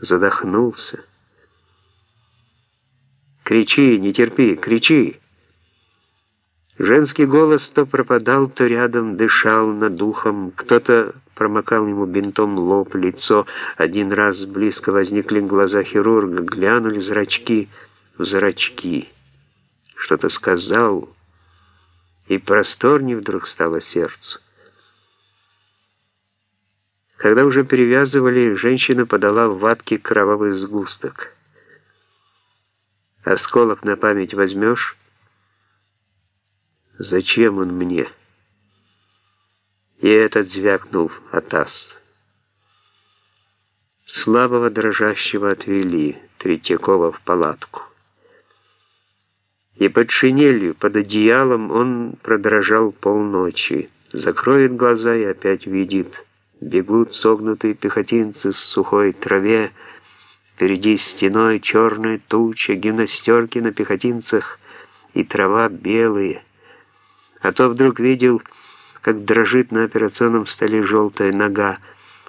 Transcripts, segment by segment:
задохнулся. «Кричи, не терпи, кричи!» Женский голос то пропадал, то рядом дышал над духом. Кто-то промокал ему бинтом лоб, лицо. Один раз близко возникли глаза хирурга, глянули зрачки в зрачки. Что-то сказал, и просторней вдруг стало сердцу. Когда уже перевязывали, женщина подала в ватке кровавый сгусток. «Осколок на память возьмешь?» Зачем он мне? И этот звякнул Атас. Слабого дрожащего отвели Третьякова в палатку. И под шинелью, под одеялом он продрожал полночи. Закроет глаза и опять видит. Бегут согнутые пехотинцы с сухой траве. Впереди стеной черная туча, гимнастерки на пехотинцах и трава белые — а то вдруг видел, как дрожит на операционном столе желтая нога,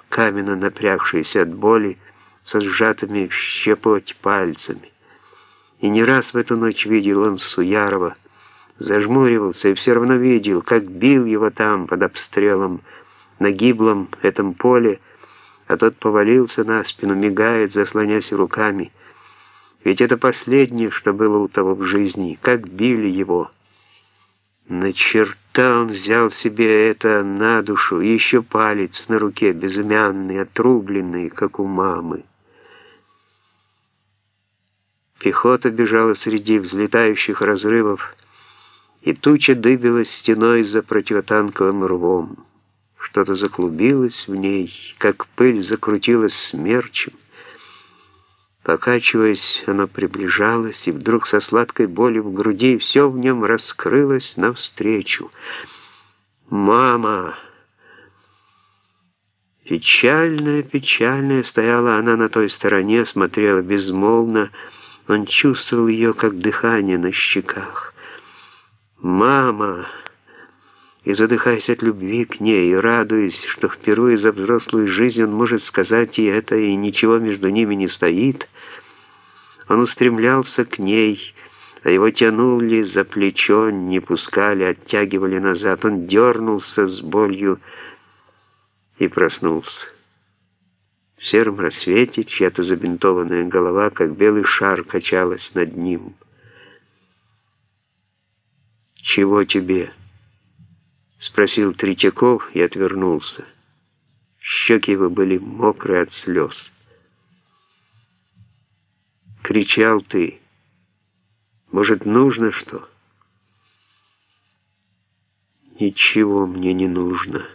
каменно напрягшаяся от боли, со сжатыми в щепоть пальцами. И не раз в эту ночь видел он Суярова, зажмуривался и все равно видел, как бил его там под обстрелом на гиблом этом поле, а тот повалился на спину, мигает, заслонясь руками. Ведь это последнее, что было у того в жизни, как били его. На черта он взял себе это на душу, и еще палец на руке, безымянный, отрубленный, как у мамы. Пехота бежала среди взлетающих разрывов, и туча дыбилась стеной за противотанковым рвом. Что-то заклубилось в ней, как пыль закрутилась смерчем. Покачиваясь, оно приближалось, и вдруг со сладкой болью в груди все в нем раскрылось навстречу. «Мама!» Печальная, печальная стояла она на той стороне, смотрела безмолвно. Он чувствовал ее, как дыхание на щеках. «Мама!» И задыхаясь от любви к ней, и радуясь, что впервые за взрослую жизнь он может сказать ей это, и ничего между ними не стоит, он устремлялся к ней, а его тянули за плечо, не пускали, оттягивали назад. Он дернулся с болью и проснулся. В сером рассвете чья-то забинтованная голова, как белый шар, качалась над ним. «Чего тебе?» — спросил Третьяков и отвернулся. Щеки его были мокрые от слез. Кричал ты. Может, нужно что? Ничего мне не нужно.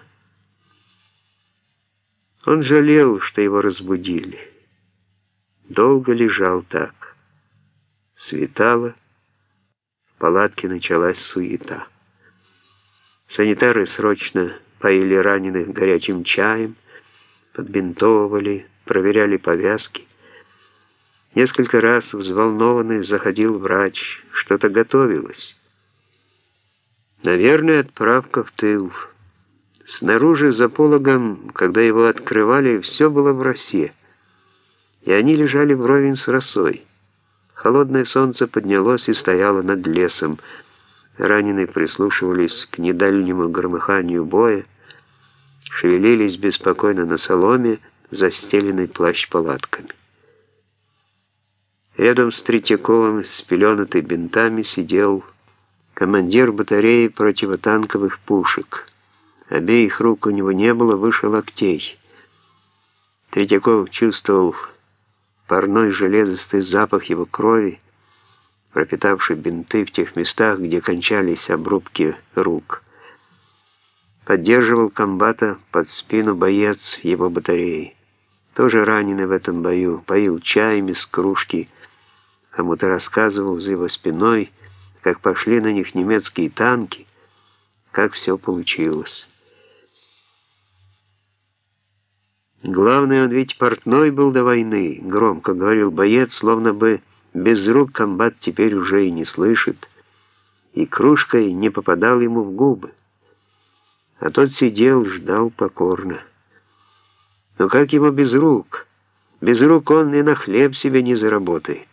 Он жалел, что его разбудили. Долго лежал так. Светало, в палатке началась суета. Санитары срочно поили раненых горячим чаем, подбинтовывали, проверяли повязки. Несколько раз взволнованный заходил врач. Что-то готовилось. Наверное, отправка в тыл. Снаружи, за пологом, когда его открывали, все было в росе. И они лежали вровень с росой. Холодное солнце поднялось и стояло над лесом. Раненые прислушивались к недальнему громыханию боя, шевелились беспокойно на соломе, застеленной плащ-палатками. Рядом с Третьяковым, спеленатый бинтами, сидел командир батареи противотанковых пушек. Обеих рук у него не было выше локтей. Третьяков чувствовал парной железистый запах его крови, пропитавший бинты в тех местах, где кончались обрубки рук. Поддерживал комбата под спину боец его батареи. Тоже раненый в этом бою, поил чаем из кружки, Кому-то рассказывал за его спиной, как пошли на них немецкие танки, как все получилось. Главное, он ведь портной был до войны, громко говорил боец, словно бы без рук комбат теперь уже и не слышит, и кружкой не попадал ему в губы. А тот сидел, ждал покорно. Но как ему без рук? Без рук он и на хлеб себе не заработает.